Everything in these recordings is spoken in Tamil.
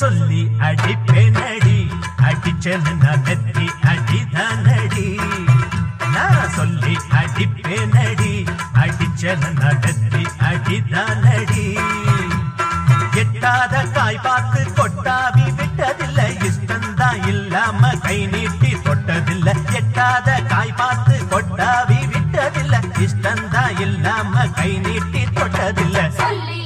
சொல்லி அடிப்பேனடி. அடிச்சனு நான் நெத்தி அடிதானடி. நான் சொல்லி அடிப்பேனடி. அடிச்சனு நான் நெத்தி அடிதானடி. எட்டாத காய் பார்த்து கொட்டாவி விட்டதில்லை. இஷ்டந்தான் இல்லாம கை நீட்டி தொட்டதில்லை. எட்டாத காய் பார்த்து கொட்டாவி விட்டதில்லை. இஷ்டந்தான் இல்லாம கை நீட்டி தொட்டதில்லை.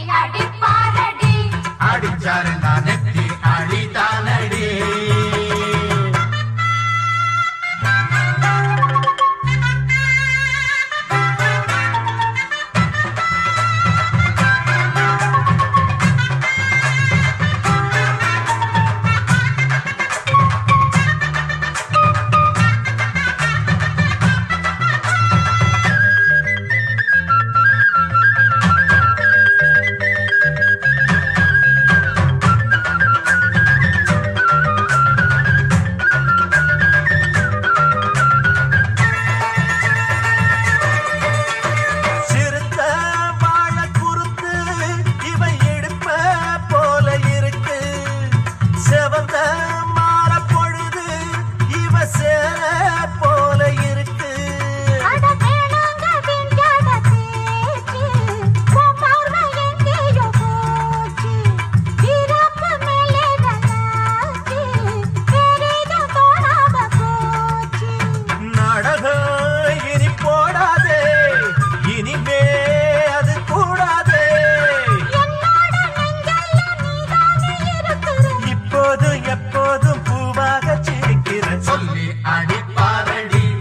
இப்போது எப்போதும் பூவாக சிரிக்கிற சொல்லி அடிப்பாரடி.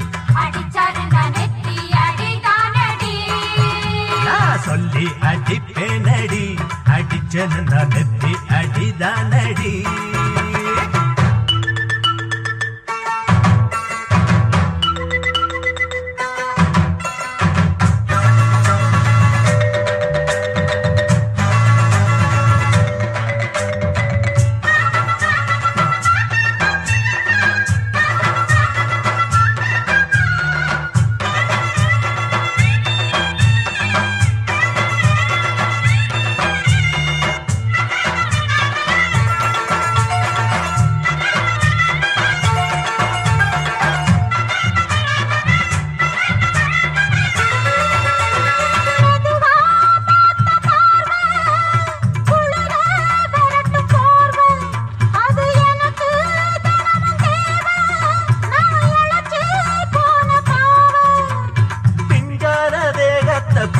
சொல்லி அடிப்பேனடி. அடிச்சனு நெத்தி அடிதானடி.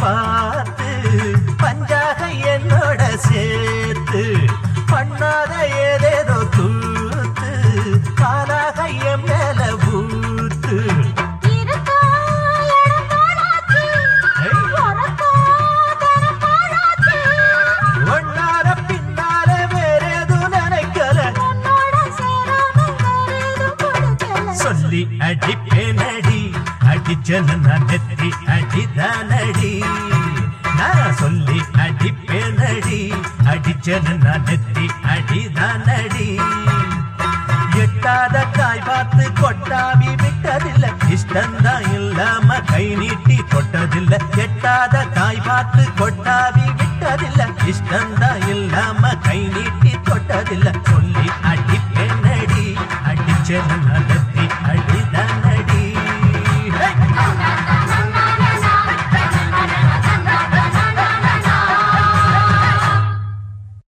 பார்த்து பஞ்சாக என்னோட சேர்த்து பண்ணாத ஏதேதோ தூத்து பாலாக என் மேல போனாச்சு ஒன்னார பின்னால வேற எதுவும் நினைக்கல. சொல்லி அடிப்பேனடி அடிச்சனு நெத்தி அடிதானடி. நான் சொல்லி அடிப்பேனடி. அடிச்சனு நெத்தி அடிதானடி. எட்டாத காய் பார்த்து கொட்டாவி விட்டதில்ல. இஷ்டந்தான் இல்லாம கை நீட்டி தொட்டதில்லை எட்டாத காய் பார்த்து கொட்டாவி விட்டதில்ல. இஷ்டந்தான் இல்லாம கை நீட்டி தொட்டதில்ல சொல்லி அடி